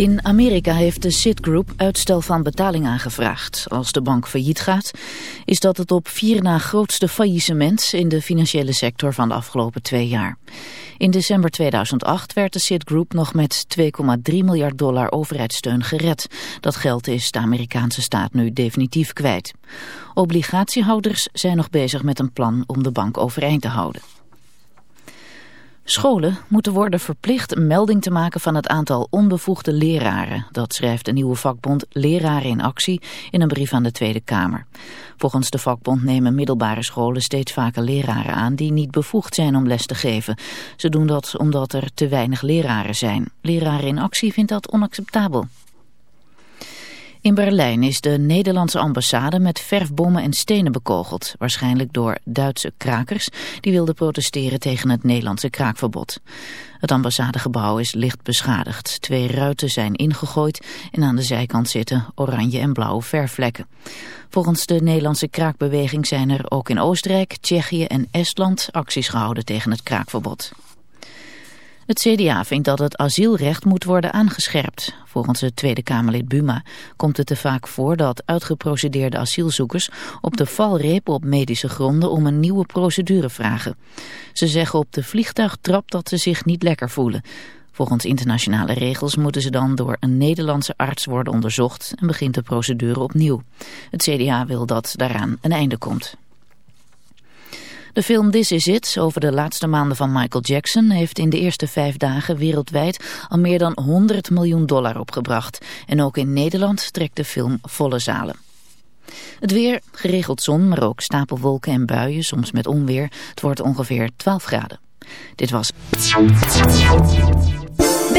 In Amerika heeft de Citigroup uitstel van betaling aangevraagd. Als de bank failliet gaat, is dat het op vier na grootste faillissement in de financiële sector van de afgelopen twee jaar. In december 2008 werd de Citigroup nog met 2,3 miljard dollar overheidssteun gered. Dat geld is de Amerikaanse staat nu definitief kwijt. Obligatiehouders zijn nog bezig met een plan om de bank overeind te houden. Scholen moeten worden verplicht melding te maken van het aantal onbevoegde leraren. Dat schrijft de nieuwe vakbond Leraren in Actie in een brief aan de Tweede Kamer. Volgens de vakbond nemen middelbare scholen steeds vaker leraren aan die niet bevoegd zijn om les te geven. Ze doen dat omdat er te weinig leraren zijn. Leraren in Actie vindt dat onacceptabel. In Berlijn is de Nederlandse ambassade met verfbommen en stenen bekogeld. Waarschijnlijk door Duitse krakers die wilden protesteren tegen het Nederlandse kraakverbod. Het ambassadegebouw is licht beschadigd. Twee ruiten zijn ingegooid en aan de zijkant zitten oranje en blauwe verfvlekken. Volgens de Nederlandse kraakbeweging zijn er ook in Oostenrijk, Tsjechië en Estland acties gehouden tegen het kraakverbod. Het CDA vindt dat het asielrecht moet worden aangescherpt. Volgens het Tweede Kamerlid Buma komt het te vaak voor dat uitgeprocedeerde asielzoekers op de valreep op medische gronden om een nieuwe procedure vragen. Ze zeggen op de vliegtuigtrap dat ze zich niet lekker voelen. Volgens internationale regels moeten ze dan door een Nederlandse arts worden onderzocht en begint de procedure opnieuw. Het CDA wil dat daaraan een einde komt. De film This Is It over de laatste maanden van Michael Jackson heeft in de eerste vijf dagen wereldwijd al meer dan 100 miljoen dollar opgebracht. En ook in Nederland trekt de film volle zalen. Het weer, geregeld zon, maar ook stapelwolken en buien, soms met onweer. Het wordt ongeveer 12 graden. Dit was...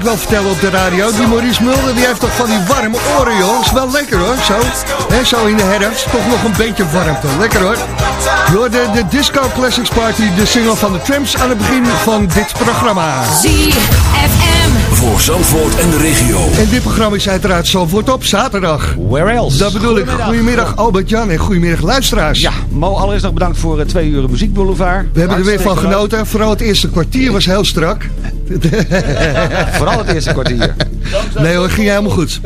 Week wel vertellen op de radio. Die Maurice Mulder die heeft toch van die warme oren, joh. Is wel lekker, hoor. Zo, Hè, zo in de herfst. Toch nog een beetje warmte. Lekker, hoor. Door de, de Disco Classics Party, de single van de Tramps aan het begin van dit programma. ZFM. Voor Zandvoort en de regio. En dit programma is uiteraard Zandvoort op zaterdag. Where else? Dat bedoel ik. Goedemiddag Albert-Jan en goedemiddag luisteraars. Ja, Mo, allereerst nog bedankt voor eh, twee uur muziekboulevard. We hebben er weer van genoten. Vooral het eerste kwartier was heel strak. Vooral het eerste kwartier. Nee hoor, ging helemaal goed.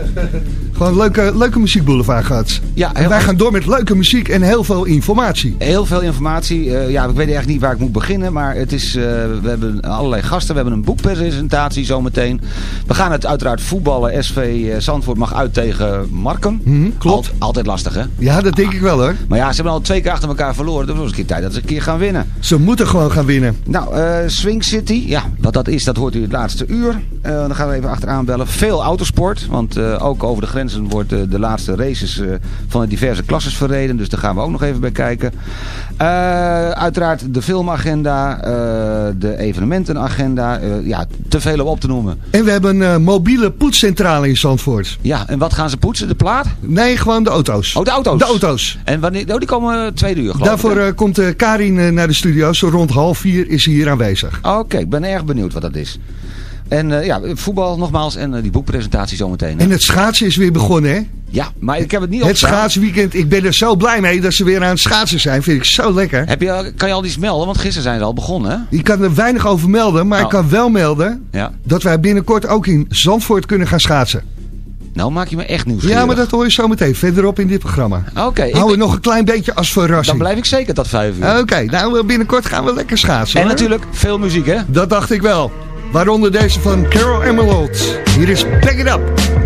Gewoon leuke, leuke muziekboulevard gehad. Ja, En wij gaan door met leuke muziek en heel veel informatie. heel veel informatie. Eh, ja, ik weet echt niet waar ik moet beginnen. Maar het is, eh, we hebben allerlei gasten. We hebben een boekpresentatie zometeen. We gaan het uiteraard voetballen. SV eh, Zandvoort mag uit tegen Marken. Mhm, klopt. Alt- altijd lastig, hè? Ja, dat denk ik wel hoor. Maar ja, ze hebben al twee keer achter elkaar verloren. Dus het was een keer tijd dat ze een keer gaan winnen. Ze moeten gewoon gaan winnen. Nou, Swing City, ja, wat dat is, dat hoort u het laatste uur. Dan gaan we even achteraan bellen. Veel autosport, want ook over de grenzen wordt de laatste races van de diverse klasses verreden. Dus daar gaan we ook nog even bij kijken. Eh, uiteraard de filmagenda, eh, de evenementenagenda. eh, ja, te veel om op te noemen. En we hebben een mobiele poetscentrale in Zandvoort. Ja, en wat gaan ze poetsen? De plaat? Nee, gewoon de auto's. Oh, de auto's. De auto's. En wanneer, oh, die komen tweede uur, geloof Daarvoor ik. komt Karin naar de studio. Zo rond half vier is ze hier aanwezig. Oké, ik ben erg benieuwd wat dat is. En eh, ja, voetbal nogmaals en eh, die boekpresentatie zometeen. En het schaatsen is weer begonnen, hè? Ja, maar ik heb het niet Het opstaan. schaatsweekend. Ik ben er zo blij mee dat ze weer aan het schaatsen zijn. Vind ik zo lekker. Heb je, kan je al iets melden? Want gisteren zijn ze al begonnen, hè? Ik kan er weinig over melden, maar ik Oh. kan wel melden Ja. dat wij binnenkort ook in Zandvoort kunnen gaan schaatsen. Nou maak je me echt nieuwsgierig. Ja, maar dat hoor je zo meteen verderop in dit programma. Oké, ik Hou ben- nog een klein beetje als verrassing. dan blijf ik zeker tot vijf uur. Oké, nou binnenkort gaan we lekker schaatsen. en hoor. natuurlijk veel muziek, hè? Dat dacht ik wel. Waaronder deze van Carol Emerald. Hier is Back It Up.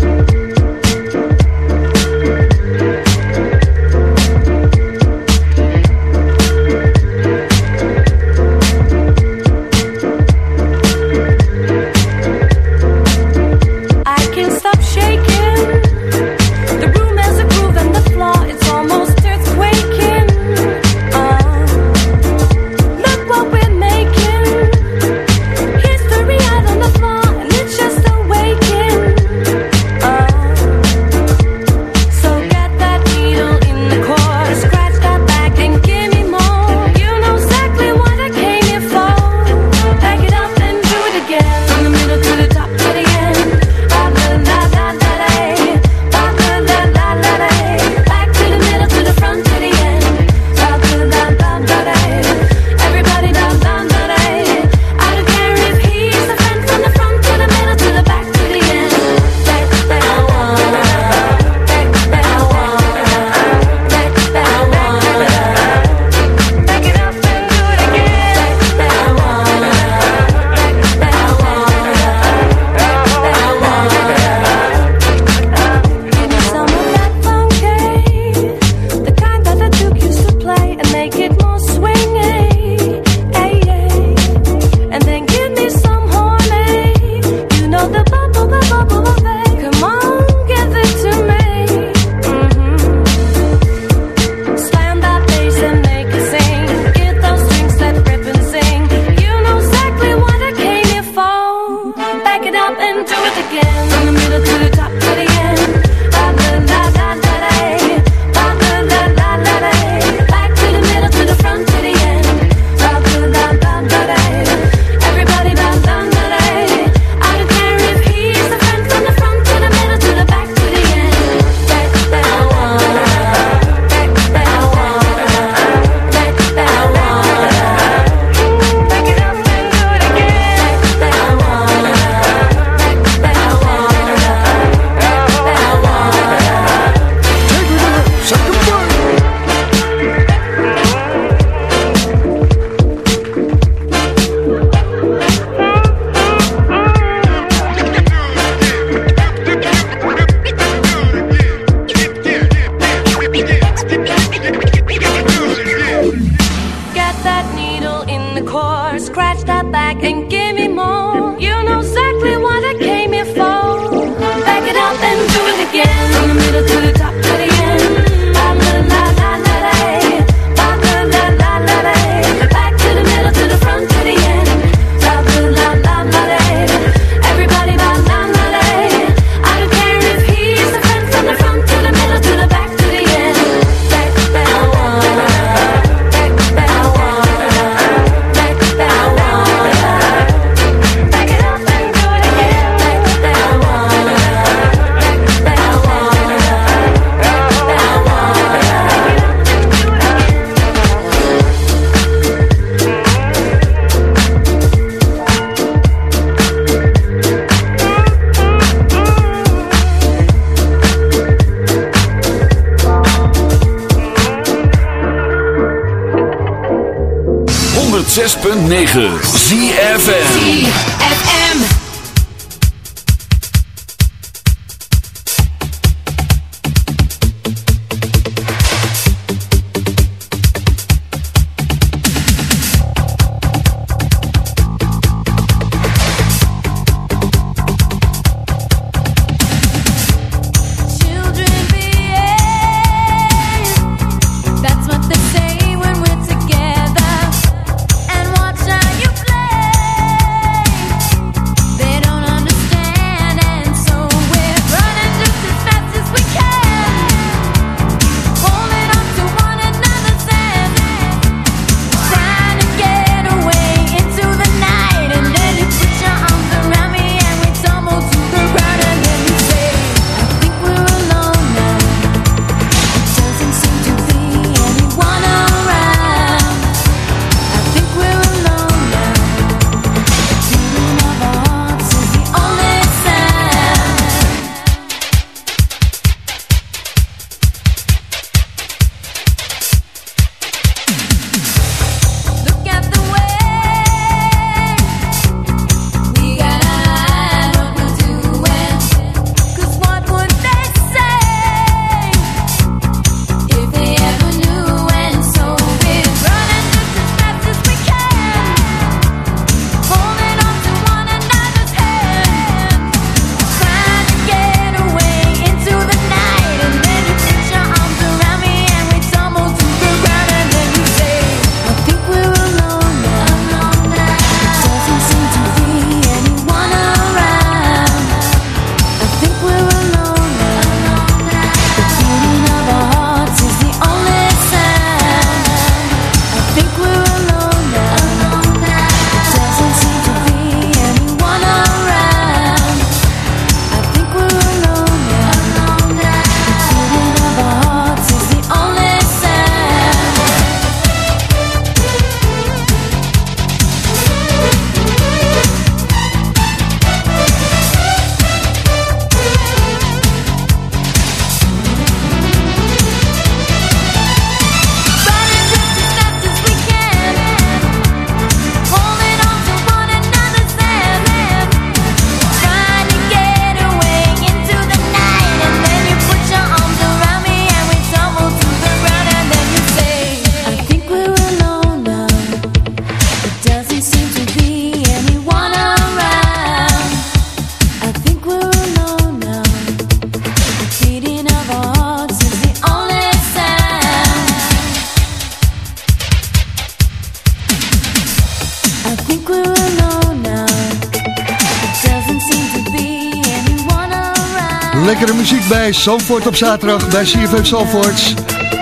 Bij Zandvoort op zaterdag bij CFM Zandvoorts.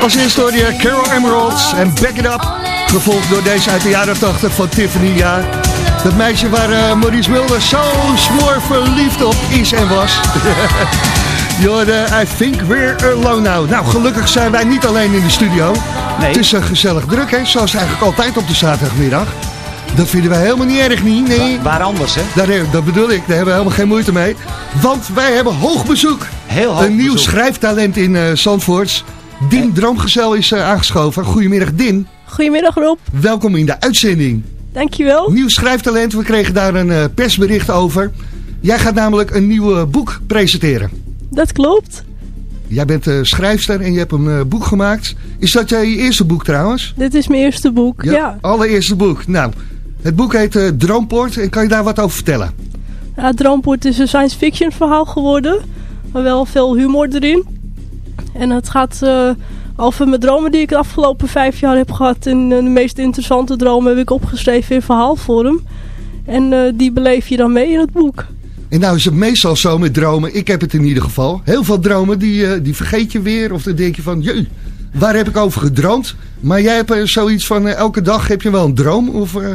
Als eerste hoor je Carol Emeralds en Back It Up. Gevolgd door deze uit de jaren 80 van Tiffany. Ja, dat meisje waar eh, Maurice Mulder zo smoor verliefd op is en was. Je hoorde I Think We're Alone Now. Nou, gelukkig zijn wij niet alleen in de studio. Nee. Het is een gezellig druk, hè? zoals eigenlijk altijd op de zaterdagmiddag. Dat vinden wij helemaal niet erg, niet? Nee. Waar anders, hè? Daar, dat bedoel ik, daar hebben we helemaal geen moeite mee. Want wij hebben hoog bezoek. Heel hoog Een nieuw bezoek. schrijftalent in eh Zandvoorts. Din Droomgezel is eh, aangeschoven. Goedemiddag Din. Goedemiddag Rob, Welkom in de uitzending. dankjewel. Nieuw schrijftalent, we kregen daar een eh, persbericht over. Jij gaat namelijk een nieuw boek presenteren. Dat klopt. Jij bent eh, schrijfster en je hebt een eh, boek gemaakt. Is dat jij je eerste boek trouwens? Dit is mijn eerste boek. Ja. Allereerste boek. Nou, het boek heet eh, Droompoort en kan je daar wat over vertellen? Ja, Droompoort is een science fiction verhaal geworden. Maar wel veel humor erin. En het gaat eh, over mijn dromen die ik de afgelopen vijf jaar heb gehad. En eh, de meest interessante dromen heb ik opgeschreven in verhaalvorm. En eh, die beleef je dan mee in het boek. En nou is het meestal zo met dromen, ik heb het in ieder geval. Heel veel dromen, die, eh, die vergeet je weer. Of dan denk je van, jee, waar heb ik over gedroomd? Maar jij hebt eh, zoiets van, eh, elke dag heb je wel een droom? Of, eh,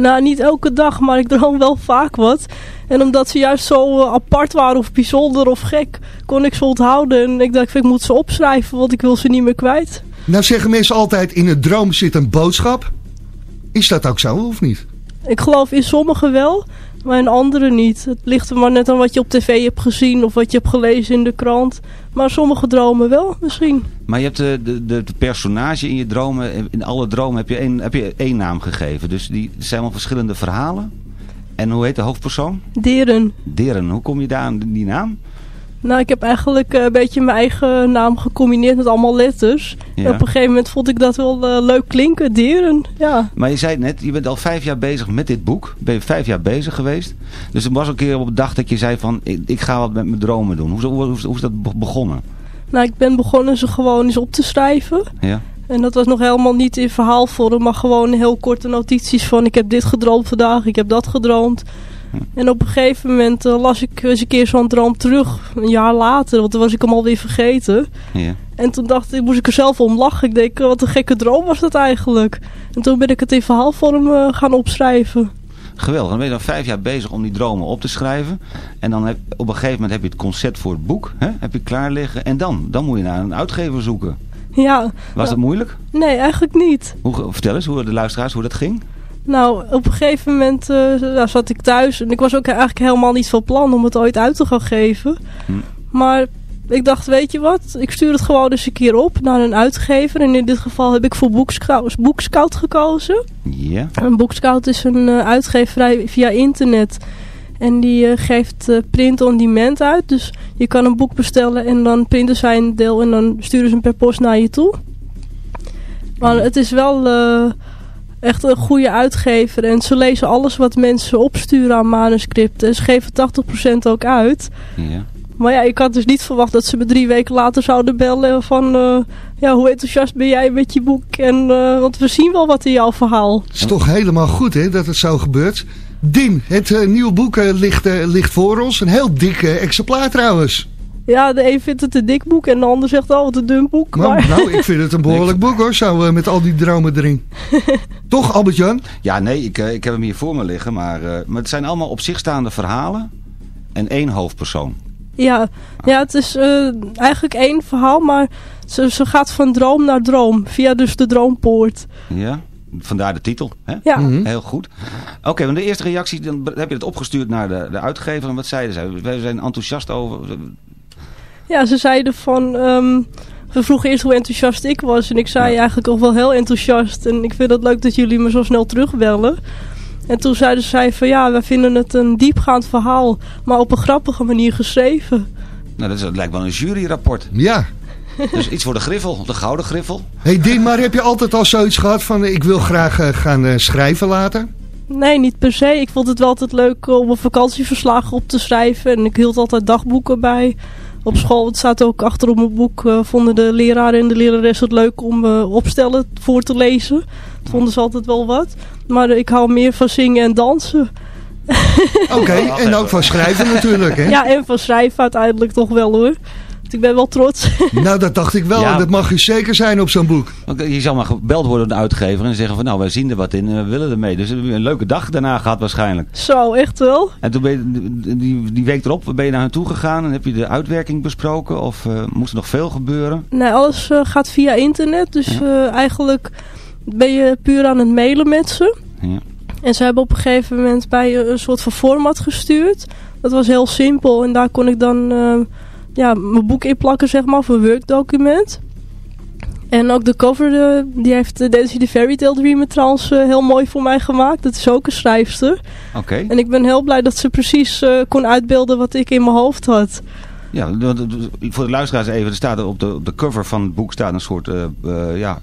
Nou, niet elke dag, maar ik droom wel vaak wat. En omdat ze juist zo eh, apart waren of bijzonder of gek, kon ik ze onthouden. En ik dacht, ik moet ze opschrijven, want ik wil ze niet meer kwijt. Nou zeggen mensen altijd, in een droom zit een boodschap. Is dat ook zo, of niet? Ik geloof in sommige wel, maar in andere niet. Het ligt er maar net aan wat je op tv hebt gezien of wat je hebt gelezen in de krant. Maar sommige dromen wel, misschien. Maar je hebt de, de, de, de personage in je dromen, in alle dromen heb je één, heb je één naam gegeven. Dus die zijn wel verschillende verhalen. En hoe heet de hoofdpersoon? Deren. Deren. Hoe kom je daar aan die naam? Nou, ik heb eigenlijk eh, een beetje mijn eigen naam gecombineerd met allemaal letters. Ja. En op een gegeven moment vond ik dat wel eh, leuk klinken, Deren. Ja. Maar je zei net, je bent al vijf jaar bezig met dit boek. Ben je vijf jaar bezig geweest. Dus er was een keer op een dag dat je zei van, ik, ik ga wat met mijn dromen doen. Hoe, hoe, hoe, hoe is dat be- begonnen? Nou, ik ben begonnen ze gewoon eens op te schrijven. Ja. En dat was nog helemaal niet in verhaalvorm, maar gewoon heel korte notities van ik heb dit gedroomd vandaag, ik heb dat gedroomd. En op een gegeven moment eh, las ik eens een keer zo'n droom terug, een jaar later, want toen was ik hem alweer vergeten. Ja. En toen dacht ik, moest ik er zelf om lachen. Ik denk, eh, wat een gekke droom was dat eigenlijk. En toen ben ik het in verhaalvorm eh, gaan opschrijven. Geweldig. Dan ben je dan vijf jaar bezig om die dromen op te schrijven. En dan heb, op een gegeven moment heb je het concept voor het boek. Hè? Heb je klaar liggen. En dan? Dan moet je naar een uitgever zoeken. Ja. Was dat moeilijk? Nee, eigenlijk niet. Hoe, vertel eens, hoe de luisteraars, hoe dat ging. Nou, op een gegeven moment eh, nou, zat ik thuis en ik was ook eigenlijk helemaal niet van plan om het ooit uit te gaan geven. Hm. Maar ik dacht, weet je wat, ik stuur het gewoon eens een keer op naar een uitgever. En in dit geval heb ik voor Boekscout, Boekscout gekozen. Ja. En Boekscout is een eh, uitgeverij via internet. En die eh, geeft print on demand uit. Dus je kan een boek bestellen en dan printen zij een deel en dan sturen ze hem per post naar je toe. Maar het is wel echt een goede uitgever. En ze lezen alles wat mensen opsturen aan manuscripten. En ze geven 80% ook uit. Ja. Maar ja, ik had dus niet verwacht dat ze me drie weken later zouden bellen van... eh, ja, hoe enthousiast ben jij met je boek? En, eh, want we zien wel wat in jouw verhaal. Het is toch helemaal goed hè, dat het zo gebeurt. Dim, het eh, nieuwe boek ligt, ligt voor ons. Een heel dik exemplaar trouwens. Ja, de een vindt het een dik boek en de ander zegt, oh, wat een dun boek. Nou, Maar nou, ik vind het een behoorlijk boek hoor, zo eh, met al die dromen erin. toch Albert-Jan? Ja, nee, ik, eh, ik heb hem hier voor me liggen. Maar, eh, maar het zijn allemaal op zich staande verhalen. En één hoofdpersoon. ja, ja, het is eigenlijk één verhaal, maar ze, ze gaat van droom naar droom. Via dus de droompoort. Ja. Vandaar de titel. Hè? Ja. Mhm. Heel goed. Oké, want de eerste reactie, dan heb je het opgestuurd naar de, de uitgever. En wat zeiden zij? Wij zijn enthousiast over. Ja, ze zeiden van... ehm, we vroegen eerst hoe enthousiast ik was. En ik zei eigenlijk ook wel heel enthousiast. En ik vind het leuk dat jullie me zo snel terugbellen. En toen zeiden zij van ja, wij vinden het een diepgaand verhaal. Maar op een grappige manier geschreven. Nou, dat, is, dat lijkt wel een juryrapport. Ja. Dus iets voor de griffel, de gouden griffel. hey Dim, maar heb je altijd al zoiets gehad van eh, ik wil graag eh, gaan eh, schrijven later? Nee, niet per se. Ik vond het wel altijd leuk om een vakantieverslag op te schrijven. En ik hield altijd dagboeken bij. Op school, het staat ook achter op mijn boek, eh, vonden de leraren en de lerares het leuk om eh, opstellen voor te lezen. Dat vonden ze altijd wel wat. Maar eh, ik hou meer van zingen en dansen. Oké, en ook van schrijven natuurlijk hè? Ja, en van schrijven uiteindelijk toch wel hoor. Want ik ben wel trots. Nou, dat dacht ik wel. Ja. En dat mag je zeker zijn op zo'n boek. Want Je zal maar gebeld worden door de uitgever en zeggen van nou, wij zien er wat in en we willen ermee. Dus we hebben een leuke dag daarna gehad waarschijnlijk. Zo, echt wel. En toen ben je, die, die week erop ben je naar hen toe gegaan en heb je de uitwerking besproken? Of eh, moest er nog veel gebeuren? Nee, alles eh, gaat via internet. Dus eh, eigenlijk ben je puur aan het mailen met ze. Ja. En ze hebben op een gegeven moment bij je een soort van format gestuurd. Dat was heel simpel. En daar kon ik dan eh, ja, mijn boek in plakken, zeg maar, voor een Word-document. En ook de cover, eh, die heeft uh, Dancy the Fairy Tale Dreamer trouwens eh, heel mooi voor mij gemaakt. Dat is ook een schrijfster. Oké. En ik ben heel blij dat ze precies eh, kon uitbeelden wat ik in mijn hoofd had. Ja, de- de- de- voor de luisteraars even, er staat op de, op de cover van het boek staat een soort eh, eh, ja,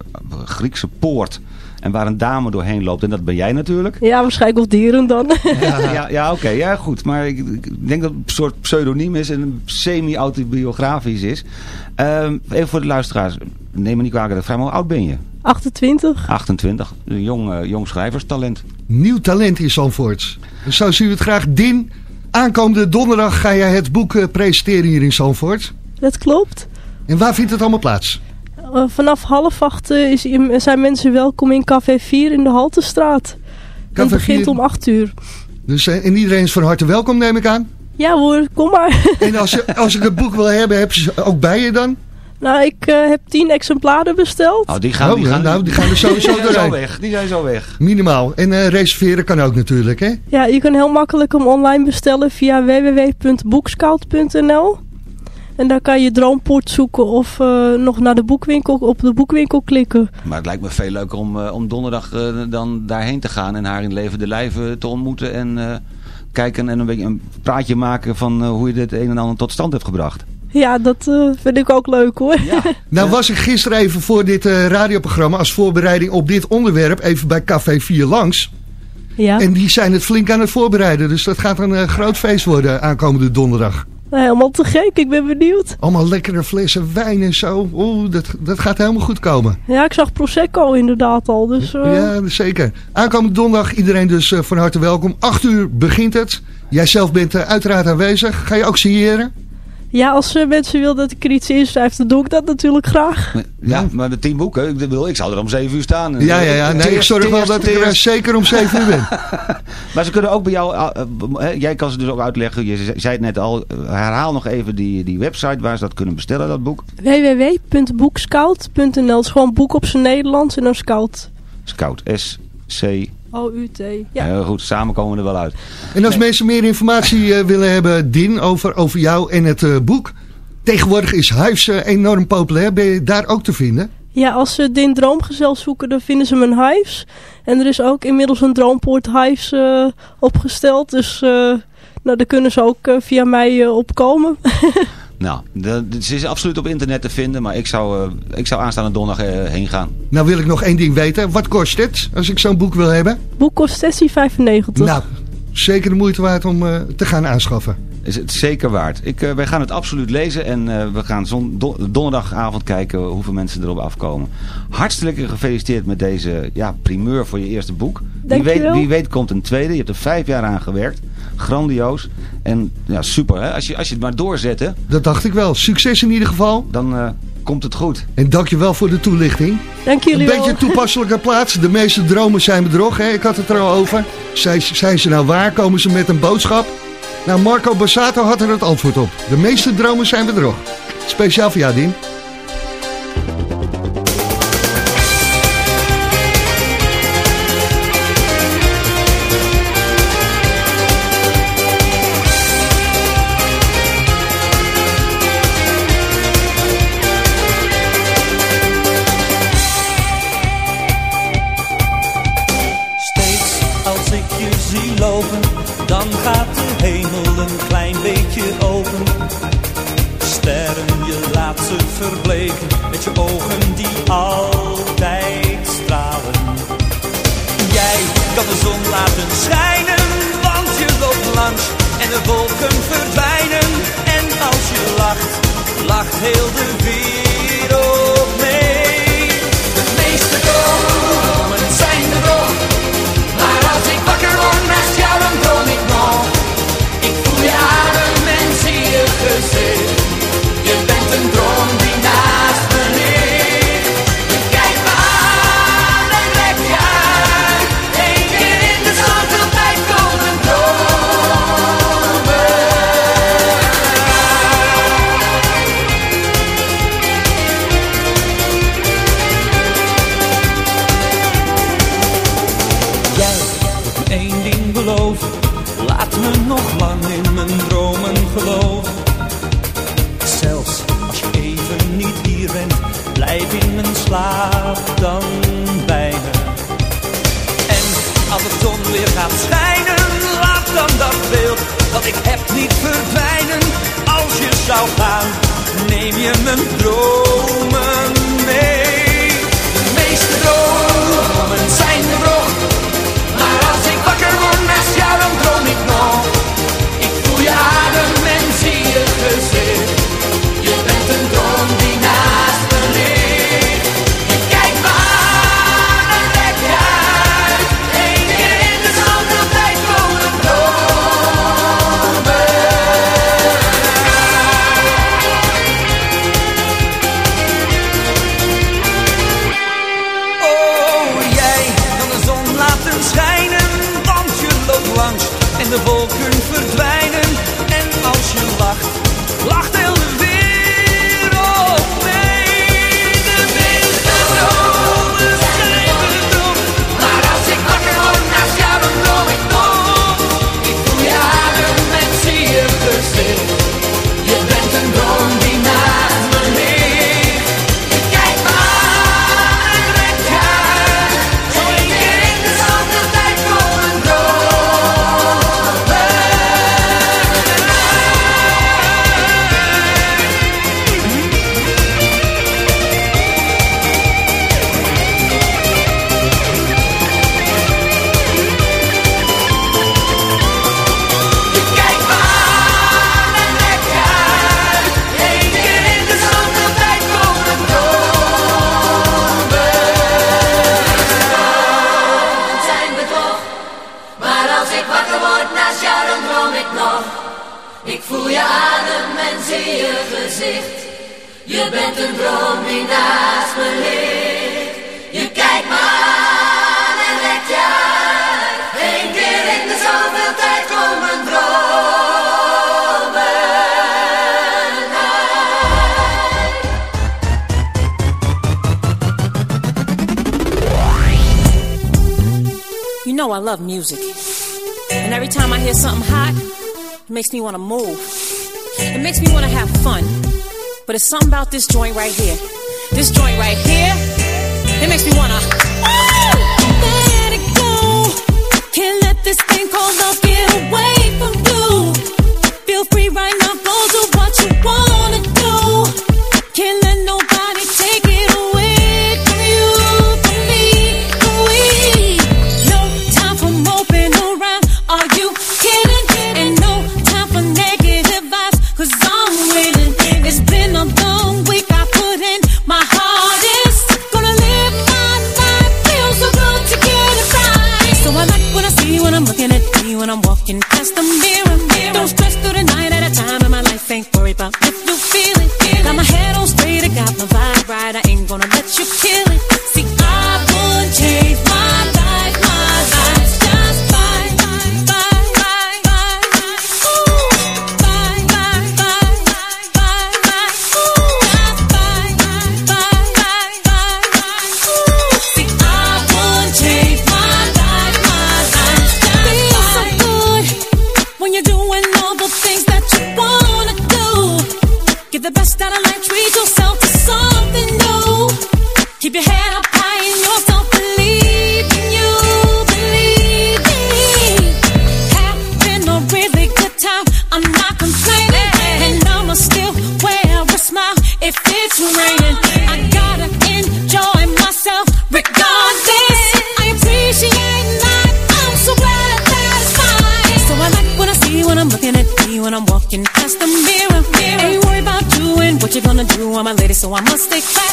Griekse poort. En waar een dame doorheen loopt. En dat ben jij natuurlijk. Ja, waarschijnlijk wel dieren dan. Ja, ja, ja oké. ja, goed. Maar ik, ik denk dat het een soort pseudoniem is en semi-autobiografisch is. Ehm, even voor de luisteraars. Neem me niet kwalijk, vrij hoe oud ben je? 28. 28. Een jong, eh, jong schrijverstalent. Nieuw talent in Zandvoort. Zo zien we het graag. Din, aankomende donderdag ga jij het boek eh, presenteren hier in Zandvoort. Dat klopt. En waar vindt het allemaal plaats? Eh, vanaf half acht eh, is, zijn mensen welkom in Café 4 in de Haltestraat. Café het begint 4. om 8 uur. Dus, eh, en iedereen is van harte welkom, neem ik aan. Ja hoor, kom maar. En als, je, als ik het boek wil hebben, heb je ze ook bij je dan? nou, ik eh, heb 10 exemplaren besteld. Oh, die gaan, Oh, die gaan, nou, die gaan er sowieso die zijn zo doorheen. weg. Die zijn zo weg. Minimaal. En eh, reserveren kan ook natuurlijk, hè? Ja, je kan heel makkelijk hem online bestellen via www.boekscout.nl. En daar kan je Droompoort zoeken of eh, nog naar de boekwinkel, op de boekwinkel klikken. Maar het lijkt me veel leuker om, eh, om donderdag eh, dan daarheen te gaan en haar in levende lijven te ontmoeten en eh, kijken en een beetje een praatje maken van eh, hoe je dit een en ander tot stand hebt gebracht. Ja, dat eh, vind ik ook leuk hoor. Nou was ik gisteren even voor dit eh, radioprogramma als voorbereiding op dit onderwerp even bij Café 4 langs. Ja. En die zijn het flink aan het voorbereiden. Dus dat gaat een groot feest worden aankomende donderdag. Nou, helemaal te gek, ik ben benieuwd. Allemaal lekkere flessen wijn en zo. Oeh, dat, dat gaat helemaal goed komen. Ja, ik zag Prosecco inderdaad al. Dus, eh, Ja, zeker. Aankomende donderdag, iedereen dus eh, van harte welkom. 8 uur begint het. Jij zelf bent eh, uiteraard aanwezig. Ga je ook signeren? Ja, als eh, mensen willen dat ik er iets inschrijf, dan doe ik dat natuurlijk graag. Ja, maar de tien boeken, ik, bedoel, ik zou er om zeven uur staan. Ja, ja, ja. Nee, ik zorg wel dat ik er eh, zeker om 7 uur ben. Maar ze kunnen ook bij jou, uh, uh, jij kan ze dus ook uitleggen, je ze- zei het net al, herhaal nog even die, die website waar ze dat kunnen bestellen, dat boek. www.boekscout.nl Het is gewoon boek op zijn Nederlands en dan scout. Scout, S-C. O-U-T. Ja. Heel goed, samen komen we er wel uit. En als mensen meer informatie eh, willen hebben, Din, over, over jou en het eh, boek. Tegenwoordig is Huis eh, enorm populair. Ben je daar ook te vinden? Ja, als ze Din Droomgezel zoeken, dan vinden ze mijn hives. En er is ook inmiddels een Droompoort hives eh, opgesteld. Dus eh, nou, daar kunnen ze ook via mij opkomen. Nou, de, de- ze is absoluut op internet te vinden, maar ik zou, uh, ik zou aanstaande donderdag uh, heen gaan. Nou wil ik nog één ding weten. Wat kost het als ik zo'n boek wil hebben? Boek kost 16,95. Nou, zeker de moeite waard om uh, te gaan aanschaffen. Is het zeker waard. Ik, uh, wij gaan het absoluut lezen en uh, we gaan zon, do, donderdagavond kijken hoeveel mensen erop afkomen. Hartstikke gefeliciteerd met deze ja, primeur voor je eerste boek. Wie weet, wie weet komt een tweede. Je hebt er vijf jaar aan gewerkt. Grandioos. En ja, super. Hè? Als, je, als je het maar doorzet. Hè, dat dacht ik wel. Succes in ieder geval. Dan uh, komt het goed. En dankjewel voor de toelichting. Dank jullie Een beetje toepasselijke plaats. De meeste dromen zijn bedrog. Hè? Ik had het er al over. Zijn, zijn ze nou waar? Komen ze met een boodschap? Nou, Marco Bassato had er het antwoord op. De meeste dromen zijn bedrog. Speciaal voor jou, Dien. Blijf in mijn slaap dan bij me. En als de zon weer gaat schijnen, laat dan dat beeld dat ik heb niet verdwijnen. Als je zou gaan, neem je mijn dromen mee. De meeste dromen zijn bedrog, maar als ik wakker word naast jou, dan droom ik nog. Ik voel je adem en zie je gezicht. Ik voel je adem en zie je gezicht. Je bent een droom die naast me ligt. Je kijkt me aan en lekt je uit. Eén keer in de zoveel tijd komen dromen uit. You know I love music. And every time I hear something hot it makes me want to move. It makes me want to have fun. But it's something about this joint right here. This joint right here, it makes me want to. Let it go. Can't let this thing called love get away from you. Feel free right now, go do what you wanna do. Can't let nobody Keep your head up high in yourself, believe in you, believe in Having a really good time, I'm not complaining. And I'ma still wear a smile if it's raining. I gotta enjoy myself regardless. I appreciate life, I'm so glad that it's fine. So I like what I see when I'm looking at me when I'm walking past the mirror. Ain't worried about doing what you're gonna do. I'm a lady, so I must stay classy.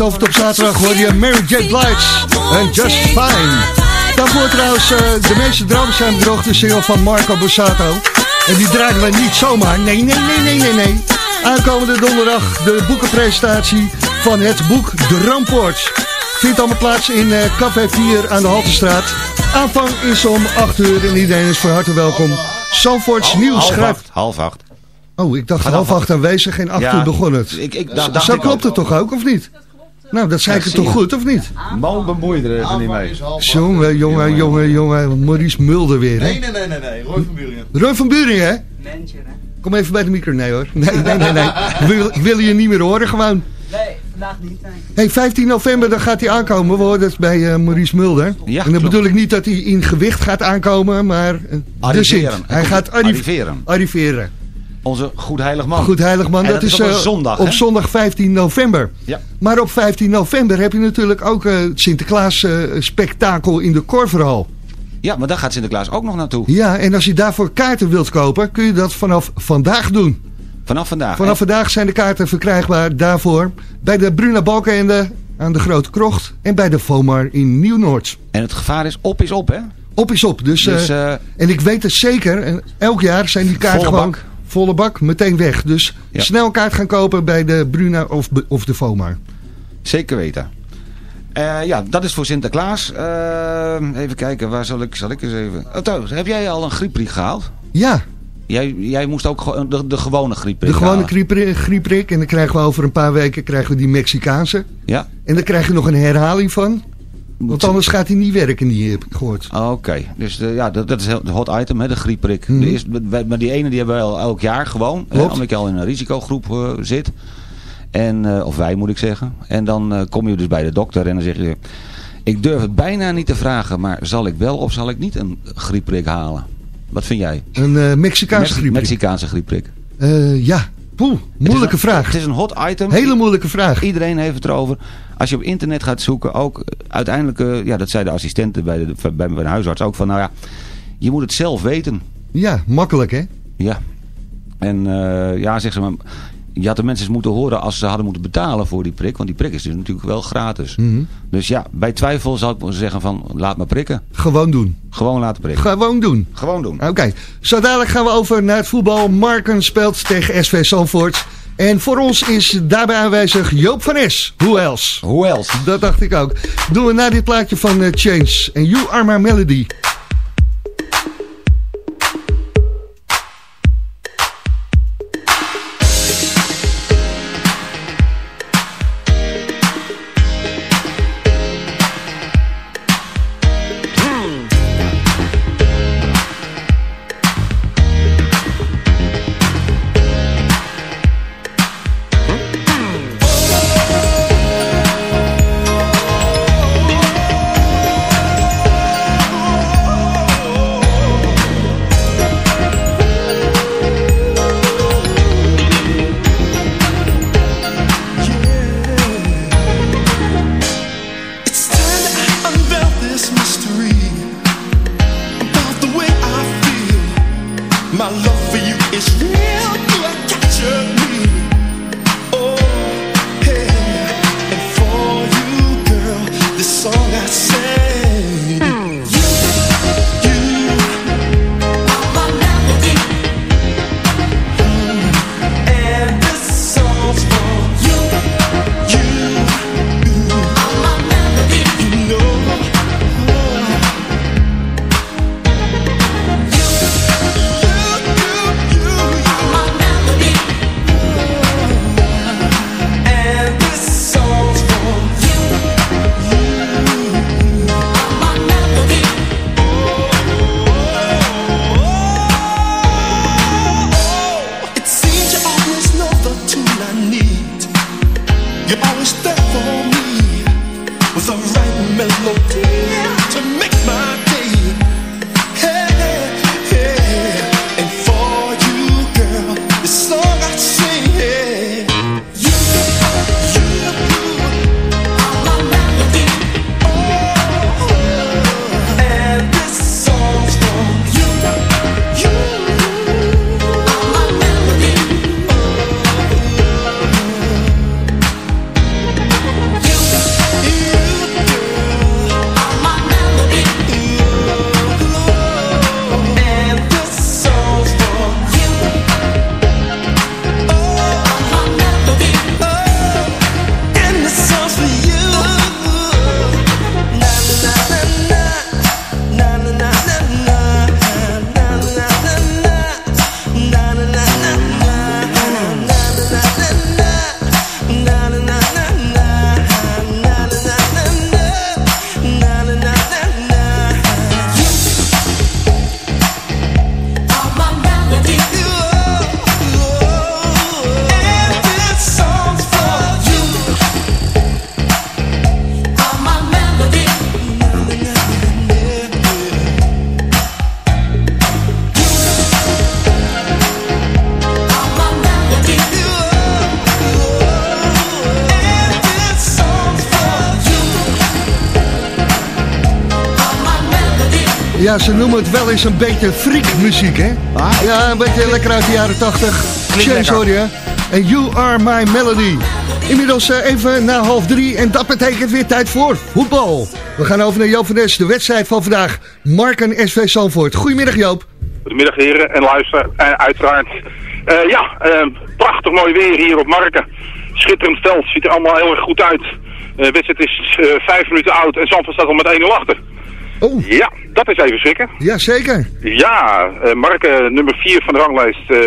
Zalvert op zaterdag hoor je Mary J. Blige en Just Fine. Daarvoor trouwens, eh, de meeste dromen zijn bedroogd, de single van Marco Borsato. En die draaien we niet zomaar. Nee, nee, nee, nee, nee, nee. Aankomende donderdag de boekenpresentatie van het boek Droompoort. Vindt allemaal plaats in eh, Café 4 aan de Haltestraat. Aanvang is om 8 uur en iedereen is van harte welkom. Zandvoorts nieuws Half schrijft... acht, half acht. Oh, ik dacht Gaat half half acht aanwezig en acht Ja, uur begon het. ik- ik- Zo- dacht- klopt het toch ook, of niet? Nou, dat zei ik het toch goed, of niet? Man bemoeide er even niet mee. Jongen, jongen, jongen, jongen. Maurice Mulder weer, hè? Nee, nee, nee, nee, nee. Roy van Buringen. Roy van Buringen, hè? Kom even bij de micro. Nee hoor. Nee, nee, nee. nee. Wil, ik wil je niet meer horen, gewoon. Nee, vandaag niet. Nee. Hey, 15 november, dan gaat hij aankomen. We hoorden het bij eh, Maurice Mulder. Ja, en dan klopt. bedoel ik niet dat hij in gewicht gaat aankomen, maar eh, Arriveren. zin. Hij gaat arri- Arriveren. arriveren. Onze goed heilig man. Goed heilig man, En dat, is op eh, zondag, op zondag 15 november. Ja. Maar op 15 november heb je natuurlijk ook eh, het Sinterklaas eh, spektakel in de Korverhal. Ja, maar daar gaat Sinterklaas ook nog naartoe. Ja, en als je daarvoor kaarten wilt kopen, kun je dat vanaf vandaag doen. Vanaf vandaag. Vanaf vandaag zijn de kaarten verkrijgbaar daarvoor bij de Bruna Balkenende aan de Grote Krocht en bij de Vomar in Nieuw-Noord. En het gevaar is op is op, hè? Op is op. Dus, Dus, en ik weet het zeker, en elk jaar zijn die kaarten gewoon bak. Volle bak, meteen weg. Dus Ja. snel een kaart gaan kopen bij de Bruna of, of de Vomar. Zeker weten. Eh, ja, dat is voor Sinterklaas. Eh, even kijken, waar zal ik, zal ik eens even... Oh, trouwens, heb jij al een griepprik gehaald? Ja, Jij, jij moest ook de, de gewone griepprik de gewone halen. grieprik, grieprik. En dan krijgen we over een paar weken krijgen we die Mexicaanse. Ja, En dan krijg je nog een herhaling van. Want anders gaat hij niet werken, die heb ik gehoord. Ah, Oké, dus ja, dat, dat is heel- de hot item, hè, de griepprik. Mhm. De eerste- maar die ene die hebben we al elk jaar gewoon. hè, omdat je al in een risicogroep eh, zit. En, eh, of wij moet ik zeggen. En dan eh, kom je dus bij de dokter en dan zeg je... Ik durf het bijna niet te vragen, maar zal ik wel of zal ik niet een griepprik halen? Wat vind jij? Een Mexicaanse Mex- grieprik. Mexicaanse griepprik. Ja, poeh, moeilijke Het een- vraag. Het is een hot item. Hele moeilijke vraag. Iedereen heeft het erover. Als je op internet gaat zoeken, ook eh, uiteindelijk, eh, ja, dat zei de assistenten bij de, bij mijn huisarts ook van, nou ja, je moet het zelf weten. Ja, makkelijk hè? Ja. En eh, ja, zeg ze maar, je had de mensen eens moeten horen als ze hadden moeten betalen voor die prik. Want die prik is dus natuurlijk wel gratis. Mhm. Dus ja, bij twijfel zou ik zeggen van, laat maar prikken. Gewoon doen. Gewoon laten prikken. Gewoon doen. Gewoon doen. Oké, zo dadelijk gaan we over naar het voetbal. Marken speelt tegen SV Zandvoort. En voor ons is daarbij aanwezig Joop van Es. Hoe else? Hoe else? Dat dacht ik ook. Doen we na dit plaatje van eh, Change. En You Are My Melody. Ja, ze noemen het wel eens een beetje freakmuziek, hè? Ja, een beetje lekker uit de jaren 80. Chance lekker. hoor je. En You Are My Melody. Inmiddels eh, even na half drie en dat betekent weer tijd voor voetbal. We gaan over naar Joop van Nes, de wedstrijd van vandaag. Marken SV Zandvoort. Goedemiddag Joop. Goedemiddag heren en luister, eh, uiteraard. Eh, ja, eh, prachtig mooi weer hier op Marken. Schitterend veld, ziet er allemaal heel erg goed uit. De wedstrijd is eh, vijf minuten oud en Zandvoort staat al met 1-0 achter. Oh. Ja, dat is even schrikken. Ja, zeker. Ja, eh Marken nummer 4 van de ranglijst. eh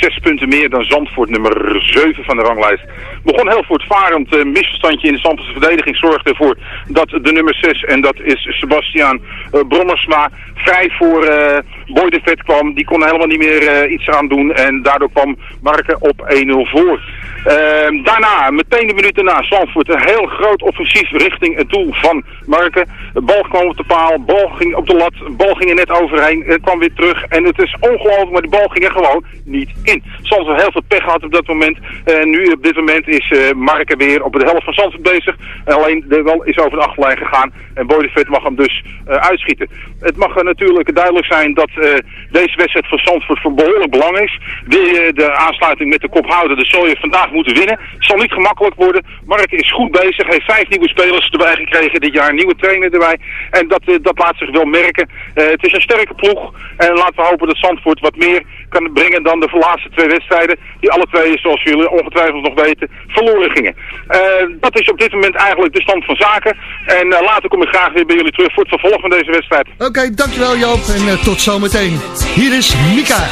zes punten meer dan Zandvoort nummer 7 van de ranglijst. Begon heel voortvarend. Een misverstandje in de Zandvoortse verdediging zorgde ervoor dat de nummer 6, en dat is Sebastian eh, Bronnersma, vrij voor eh Boy de Vet kwam. Die kon helemaal niet meer eh, iets eraan doen en daardoor kwam Marken op 1-0 voor. Ehm, daarna, meteen de minuut daarna, Zandvoort een heel groot offensief richting het doel van Marken. De bal kwam op de paal, bal ging op de lat, bal ging er net overheen, het kwam weer terug. En het is ongelooflijk, maar de bal ging er gewoon niet in. Zandvoort heel veel pech gehad op dat moment. En nu op dit moment is eh Marken weer op de helft van Zandvoort bezig. En alleen de bal is over de achterlijn gegaan en Boy de Vet mag hem dus eh, uitschieten. Het mag natuurlijk duidelijk zijn dat eh, deze wedstrijd voor Zandvoort van behoorlijk belang is. Wil je de aansluiting met de kop houden, dan zul je vandaag moeten winnen. Het zal niet gemakkelijk worden. Mark is goed bezig, heeft vijf nieuwe spelers erbij gekregen dit jaar, een nieuwe trainer erbij. En dat, eh, dat laat zich wel merken. Eh, het is een sterke ploeg en laten we hopen dat Zandvoort wat meer kan brengen dan de laatste twee wedstrijden. Die alle twee, zoals jullie ongetwijfeld nog weten, verloren gingen. Eh, dat is op dit moment eigenlijk de stand van zaken. En eh, later kom ik graag weer bij jullie terug voor het vervolg van deze wedstrijd. Oké, dankjewel Joop en eh, tot zometeen. Hier is Mika.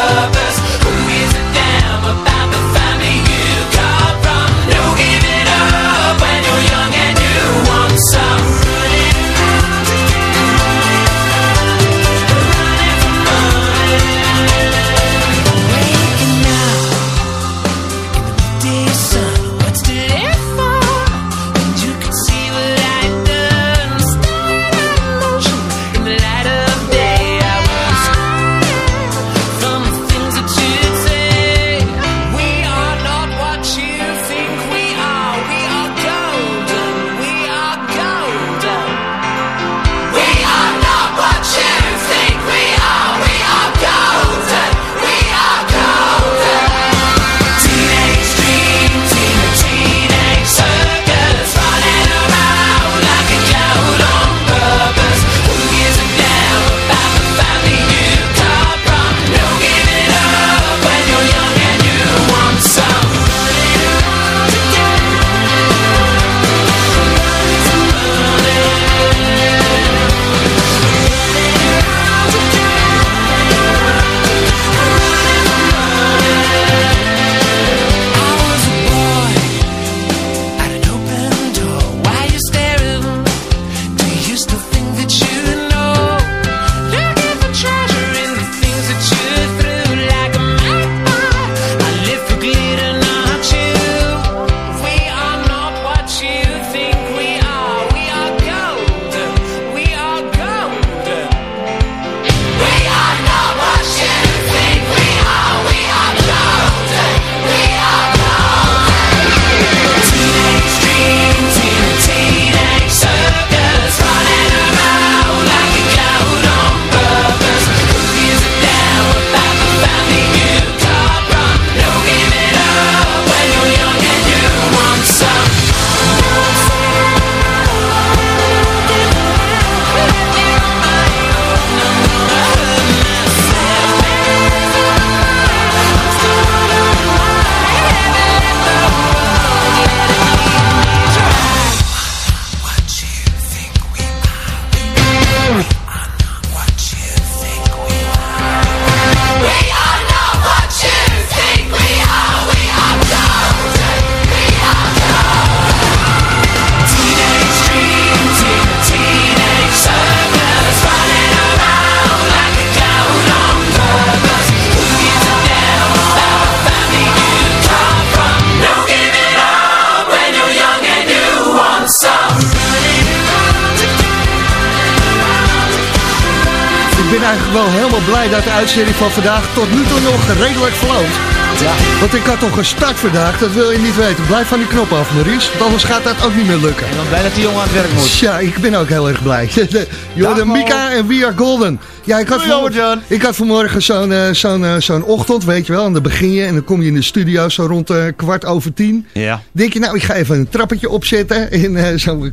love. Van vandaag tot nu toe nog redelijk verloopt. Want ik had toch gestart vandaag, dat wil je niet weten. Blijf van die knop af, Maurice, want anders gaat dat ook niet meer lukken. Ik ben blij dat die jongen aan het werk moet. Ja, ik ben ook heel erg blij. Mo. Mika en We Are Golden. Ja, ik had, Doei, van- Albert-Jan. ik had vanmorgen zo'n eh, zo'n eh, zo'n ochtend, weet je wel. En dan begin je en dan kom je in de studio zo rond eh, kwart over tien. Ja. Denk je, nou, ik ga even een trappetje opzetten. En zo'n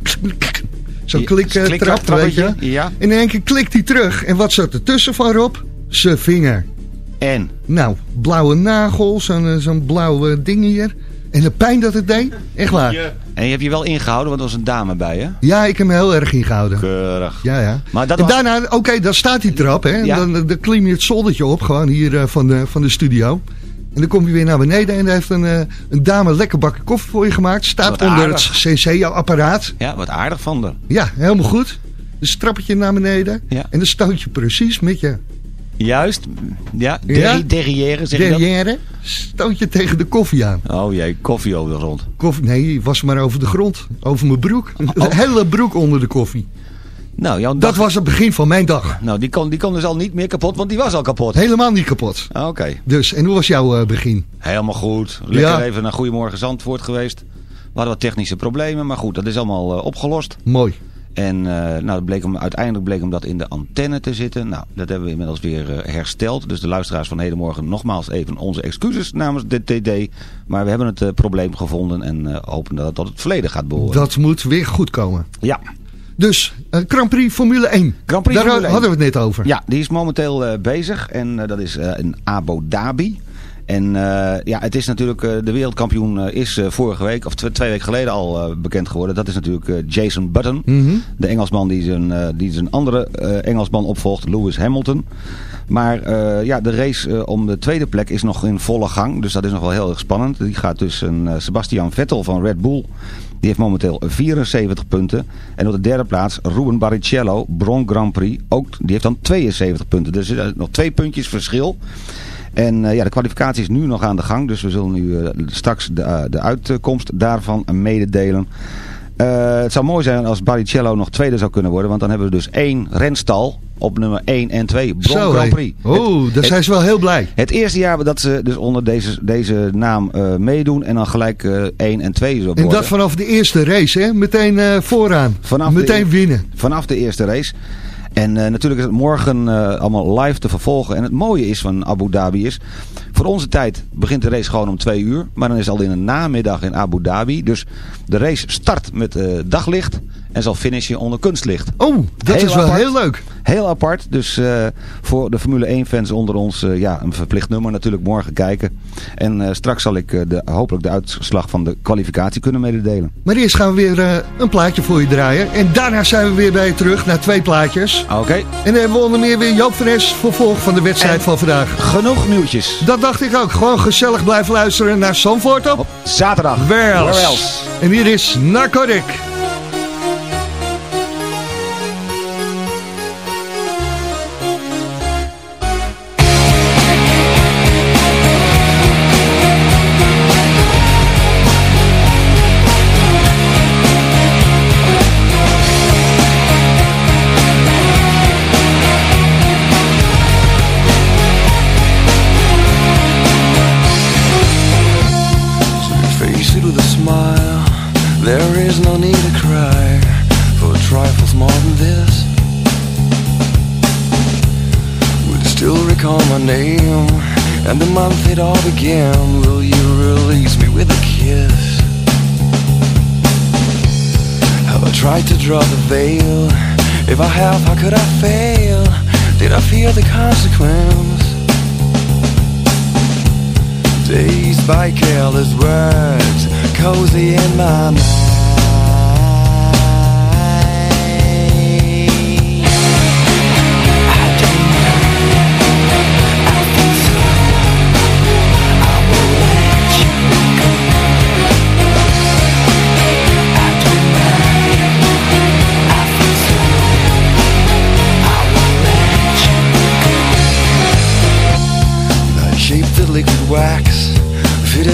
zo'n Ja, klik, klik- trap, weet je. ja. En in één keer klikt hij terug. En wat zat er tussen van Rob? Zijn vinger. En? Nou, blauwe nagel, zo'n eh, zo'n blauw eh, ding hier. En de pijn dat het deed, echt waar. En je hebt je wel ingehouden, want er was een dame bij, hè? Ja, ik heb me heel erg ingehouden. Keurig. Ja, ja. Maar dat en was... daarna, oké, dan staat die trap, hè. En Ja. Dan, dan klim je het zoldertje op, gewoon hier eh, van, de, van de studio. En dan kom je weer naar beneden en dan heeft een, eh, een dame lekker bakken koffie voor je gemaakt. Staat Wat onder aardig. het CC-apparaat. Ja, wat aardig van haar. Ja, helemaal goed. Dus trappetje naar beneden. Ja. En dan stoot je precies met je Juist. Ja, Ja? derri- derrière zeg je. Stoot je tegen de koffie aan. Oh jee, koffie over de grond. Koffie, nee, was maar over de grond. Over mijn broek. De hele broek onder de koffie. Nou, jouw Dat dag... was het begin van mijn dag. Nou, die kon, die kon dus al niet meer kapot, want die was al kapot. Helemaal niet kapot. Ah, Oké. Dus, en hoe was jouw eh, begin? Helemaal goed. Lekker Ja. even naar Goedemorgen Zandvoort geweest. We hadden wat technische problemen, maar goed, dat is allemaal eh, opgelost. Mooi. En eh, nou, bleek hem, uiteindelijk bleek hem dat in de antenne te zitten. Nou, dat hebben we inmiddels weer eh, hersteld. Dus de luisteraars van Hedenmorgen nogmaals even onze excuses namens de TD. Maar we hebben het eh, probleem gevonden en hopen dat het tot het verleden gaat behoren. Dat moet weer goed komen. Ja. Dus, Grand Prix Formule 1. Grand Prix Daar Formule 1. hadden we het net over. Ja, die is momenteel bezig en dat is in Abu Dhabi. En eh, ja, het is natuurlijk, eh, de wereldkampioen eh, is vorige week, of tw- twee weken geleden al bekend geworden. Dat is natuurlijk Jason Button. Mhm. De Engelsman die zijn, die zijn andere Engelsman opvolgt, Lewis Hamilton. Maar ja, de race om de tweede plek is nog in volle gang. Dus dat is nog wel heel erg spannend. Die gaat tussen eh, Sebastian Vettel van Red Bull. Die heeft momenteel 74 punten. En op de derde plaats Ruben Barrichello, Bron Grand Prix. Ook, die heeft dan 72 punten. Dus er zijn nog twee puntjes verschil. En eh, ja, de kwalificatie is nu nog aan de gang. Dus we zullen nu eh, straks de, eh, de uitkomst daarvan mededelen. Het zou mooi zijn als Barrichello nog tweede zou kunnen worden. Want dan hebben we dus één renstal op nummer 1 en 2. Bron Zo, Grand. Prix. Het- daar zijn ze wel heel blij. het eerste jaar dat ze dus onder deze, deze naam meedoen en dan gelijk eh 1 en 2 zo worden. En dat vanaf de eerste race, hè? Meteen vooraan. Vanaf de- Meteen winnen. Vanaf de eerste race. En eh, natuurlijk is het morgen eh, allemaal live te vervolgen. En het mooie is van Abu Dhabi is... Voor onze tijd begint de race gewoon om twee uur. Maar dan is het al in de namiddag in Abu Dhabi. Dus de race start met eh, daglicht. En zal finishen onder kunstlicht. Oh, dat Heel is wel apart. heel leuk. Heel apart. Dus eh, voor de Formule 1 fans onder ons eh, ja, een verplicht nummer natuurlijk morgen kijken. En eh, straks zal ik de, hopelijk de uitslag van de kwalificatie kunnen mededelen. Maar eerst gaan we weer een plaatje voor je draaien. En daarna zijn we weer bij je terug naar twee plaatjes. Oké. En dan hebben we onder meer weer Joop van Es vervolg van de wedstrijd En- van vandaag. Genoeg nieuwtjes. Dat dacht ik ook. Gewoon gezellig blijven luisteren naar Zandvoort op. Zaterdag. Where else? Where else? En hier is Narcotic. Smile. There is no need to cry for trifles more than this. Would you still recall my name and the month it all began. Will you release me with a kiss? Have I tried to draw the veil? If I have, how could I fail? Did I fear the consequence? Dazed by careless words, cozy in my mind.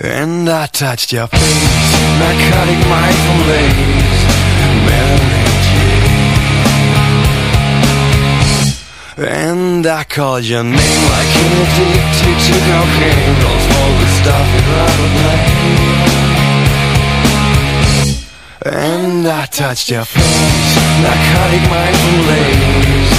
And I touched your face, narcotic Mary Jane. And I called your name like an addicted to cocaine. Don't smoke the stuff you'd rather play. And I touched your face, narcotic mindful lace,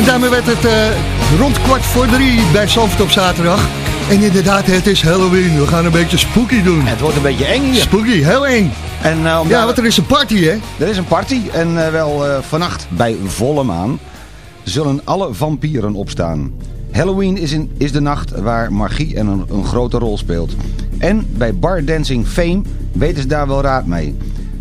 En daarmee werd het eh, rond kwart voor drie bij Zandvoort op zaterdag. En inderdaad, het is Halloween. We gaan een beetje spooky doen. Het wordt een beetje eng hier. Spooky, heel eng. En, eh, Ja, want er is een party, hè? Er is een party en eh, wel vannacht bij volle maan zullen alle vampieren opstaan. Halloween is, in, is de nacht waar magie en een, een grote rol speelt. En bij Bar Dancing Fame weten ze daar wel raad mee.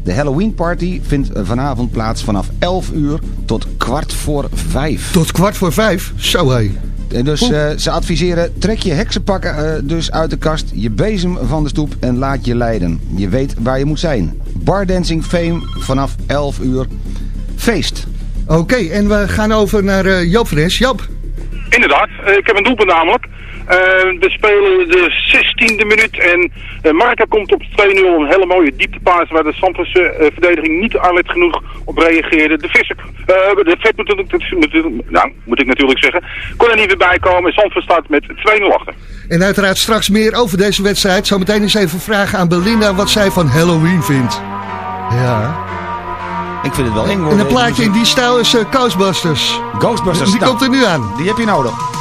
De Halloween party vindt eh, vanavond plaats vanaf 11 uur tot kwart voor 5. Tot kwart voor vijf? Zo hé. En dus eh, ze adviseren, trek je heksenpakken eh, dus uit de kast, je bezem van de stoep en laat je leiden. Je weet waar je moet zijn. Bar Dancing Fame vanaf 11 uur. Feest. Oké, en we gaan over naar eh Joop Fres. Joop. Inderdaad, eh, ik heb een doelpunt namelijk. Eh, we spelen de 16e minuut en uh, Marca komt op 2-0. Een hele mooie dieptepaas waar de Sampers eh, verdediging niet alert genoeg op reageerde. De Visser, eh, de Vet moet, moet, moet- nou, moet ik natuurlijk zeggen, kon er niet weer bij komen. Zandvoort staat met 2-0 achter. En uiteraard straks meer over deze wedstrijd. Zometeen eens even vragen aan Belinda wat zij van Halloween vindt. Ja. Ik vind het wel eng En een plaatje in die stijl is eh, Ghostbusters. Ghostbusters. Die nou, komt er nu aan. Die heb je nodig.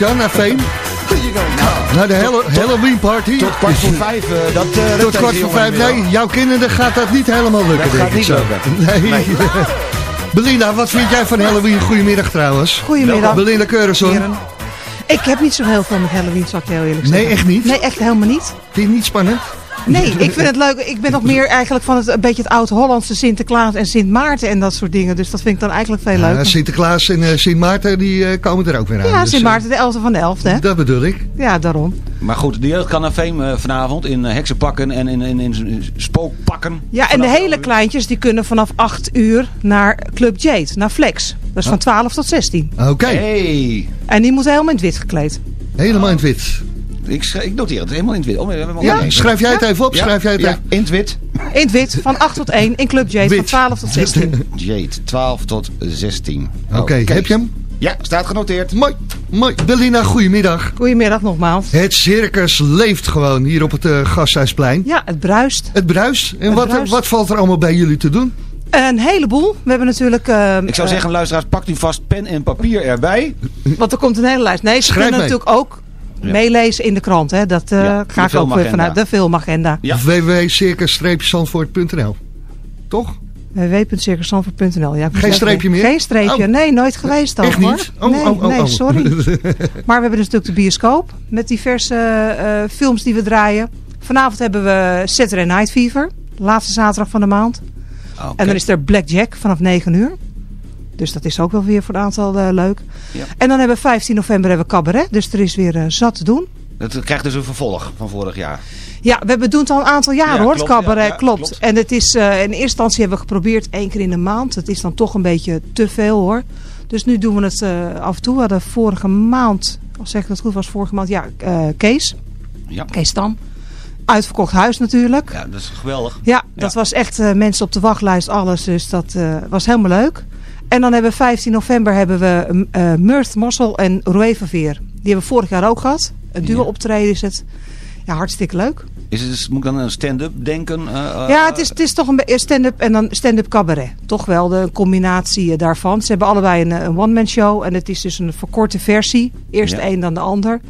Albert-Jan, naar Veen? Naar de Hallo- Halloween party? Tot kwart voor vijf, eh, dat eh, Tot kwart voor vijf. Nee, jouw kinderen gaat dat niet helemaal lukken, Dat denk gaat ik niet zo. lukken. Nee. Belinda, wat vind jij van Halloween? Goedemiddag trouwens. Goedemiddag. Belinda Keurenson. Ik heb niet zo heel veel met Halloween, zal ik heel eerlijk Nee, zeggen. echt niet? Nee, echt helemaal niet. Vind je het niet spannend? Nee, ik vind het leuk. Ik ben nog meer eigenlijk van het een beetje het oud-Hollandse Sinterklaas en Sint Maarten en dat soort dingen. Dus dat vind ik dan eigenlijk veel Ja, leuker. Sinterklaas en eh, Sint Maarten die eh, komen er ook weer aan. Ja, Dus, Sint eh, Maarten de 11e van de 11e, hè? Dat bedoel ik. Ja, daarom. Maar goed, de jeugd kan naar Veem vanavond in eh, heksenpakken en in, in, in, in spookpakken. Ja, en de hele kleintjes die kunnen vanaf 8 uur naar Club Jade, naar Flex. Dat is van 12 tot 16. Oké. Hey. En die moeten helemaal in het wit gekleed. Helemaal in het wit. Ik, ik noteer het helemaal in het wit. Oh, we hebben hem Ja, schrijf jij het even op? Ja, Schrijf jij het ja, even? in het wit. In het wit, van 8 tot 1 in Club Jade, van Wit. 12 tot 16. Jade, 12 tot 16. Oké, heb je hem? Ja, staat genoteerd. Mooi, mooi. Belinda, goedemiddag. Goedemiddag nogmaals. Het circus leeft gewoon hier op het eh, Gasthuisplein. Ja, het bruist. Het bruist. En Het wat, bruist. wat valt er allemaal bij jullie te doen? Een heleboel. We hebben natuurlijk... eh, Ik zou eh, zeggen, luisteraars, pakt u vast pen en papier erbij. Want er komt een hele lijst. Nee, ze Schrijf kunnen mee. natuurlijk ook Ja. meelezen in de krant. Hè. Dat eh, Ja, ga ik ook weer vanuit de filmagenda. Ja. Www.circus-zandvoort.nl Toch? www.circuszandvoort.nl ja, Geen streepje meer? Geen streepje. Oh. Nee, nooit geweest dan Echt hoor. niet? Oh, nee, oh, oh, nee, oh. sorry. maar we hebben dus natuurlijk de bioscoop. Met diverse eh, films die we draaien. Vanavond hebben we Saturday Night Fever. Laatste zaterdag van de maand. Oké. En dan is er Blackjack vanaf 9 uur. Dus dat is ook wel weer voor een aantal eh, leuk. Ja. En dan hebben we 15 november hebben we cabaret. Dus er is weer eh, zat te doen. Het krijgt dus een vervolg van vorig jaar. Ja, we hebben- doen het al een aantal jaren Ja, hoor, klopt, het cabaret, ja, klopt. klopt. En het is, eh, in eerste instantie hebben we geprobeerd één keer in de maand. Het is dan toch een beetje te veel hoor. Dus nu doen we het af en toe. We hadden vorige maand, als zeg ik dat goed was, vorige maand, ja, Kees. Ja. Kees Stam. Uitverkocht huis natuurlijk. Ja, dat is geweldig. Ja, dat was echt mensen op de wachtlijst, alles. Dus dat was helemaal leuk. En dan hebben we 15 november hebben we eh Murth Mossel en Roué Verveer. Die hebben we vorig jaar ook gehad. Een duo optreden is het. Ja, hartstikke leuk. Is het, moet ik dan een stand-up denken? eh, eh, Ja, het is, het is toch een stand-up en dan stand-up cabaret. Toch wel de combinatie daarvan. Ze hebben allebei een, een one-man show. En het is dus een verkorte versie. Eerst Ja. de een, dan de ander.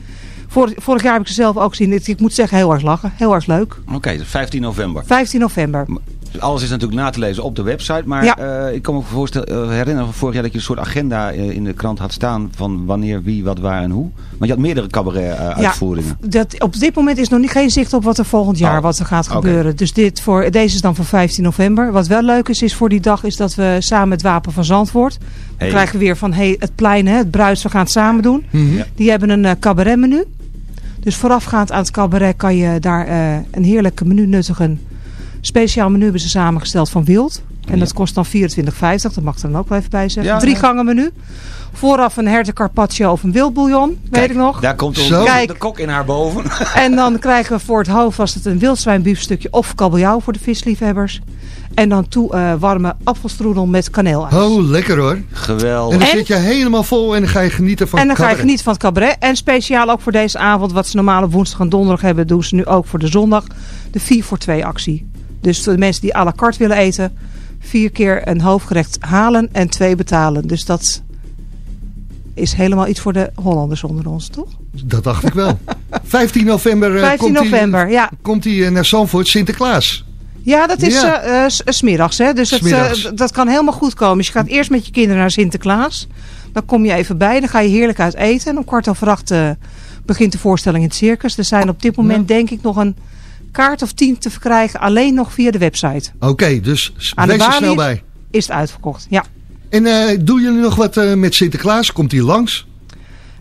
Vorig, vorig jaar heb ik ze zelf ook gezien. Ik, moet zeggen, heel erg lachen. Heel erg leuk. Oké, dus 15 november. 15 november. Alles is natuurlijk na te lezen op de website. Maar Ja. eh, ik kan me voorstel, eh, herinneren van vorig jaar dat je een soort agenda eh, in de krant had staan. Van wanneer, wie, wat, waar en hoe. Maar je had meerdere cabaret-uitvoeringen. Dat, op dit moment is nog niet geen zicht op wat er volgend jaar Oh, wat er gaat gebeuren. Dus dit voor, deze is dan voor 15 november. Wat wel leuk is, is voor die dag is dat we samen met Wapen van Zandvoort. Hey. krijgen we weer van hey, het plein, hè, het bruis, we gaan het samen doen. Mhm. Ja. Die hebben een cabaretmenu. Dus voorafgaand aan het cabaret kan je daar eh, een heerlijke menu nuttigen. Speciaal menu hebben ze samengesteld van wild. En dat kost dan 24,50. Dat mag er dan ook wel even bij zeggen. Ja, Drie ja. gangen menu. Vooraf een herten carpaccio of een wildbouillon. weet ik nog. Daar komt Zo. onze, Kijk. de kok in haar boven. En dan krijgen we voor het hoofd was het een wildzwijnbiefstukje of kabeljauw voor de visliefhebbers. En dan toe eh, warme apfelstroedel met kaneelijs. Oh, lekker hoor. Geweldig. En dan En- zit je helemaal vol en dan ga je genieten van en dan ga je cabaret. genieten van het cabaret. En speciaal ook voor deze avond, wat ze normaal op woensdag en donderdag hebben, doen ze nu ook voor de zondag. De 4 voor 2 actie. Dus voor de mensen die à la carte willen eten, vier keer een hoofdgerecht halen en twee betalen. Dus dat is helemaal iets voor de Hollanders onder ons, toch? Dat dacht ik wel. 15 november, eh, 15 komt november, hij, ja. komt hij eh, naar Zandvoort, Sinterklaas. Ja, dat is Ja. eh, eh, eh, smiddags. Hè? Dus het, eh, Smiddags. d- dat kan helemaal goed komen. Dus je gaat eerst met je kinderen naar Sinterklaas. Dan kom je even bij. Dan ga je heerlijk uit eten. En om kwart over acht eh, begint de voorstelling in het circus. Er zijn op dit moment denk ik nog een kaart of tien te verkrijgen. Alleen nog via de website. Oké, dus s- Aan de wees er snel bij. is het uitverkocht. Ja. En eh, doen jullie nog wat eh, met Sinterklaas? Komt hij langs?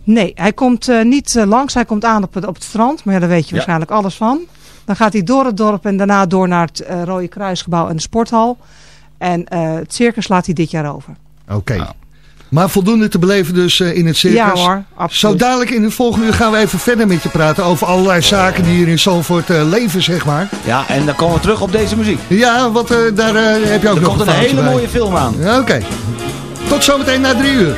Nee, hij komt eh, niet langs. Hij komt aan op het, op het strand. Maar ja, daar weet je Ja. waarschijnlijk alles van. Dan gaat hij door het dorp en daarna door naar het eh, Rode Kruisgebouw en de sporthal. En eh, het circus laat hij dit jaar over. Oké. Maar voldoende te beleven dus eh, in het circus. Ja hoor, absoluut. Zo dadelijk in het volgende uur gaan we even verder met je praten over allerlei zaken die hier in Zandvoort eh, leven, zeg maar. Ja, en dan komen we terug op deze muziek. Ja, want eh, daar eh, heb je ook Er nog komt een hele bij. mooie film aan. Ja, Oké. Tot zometeen na drie uur.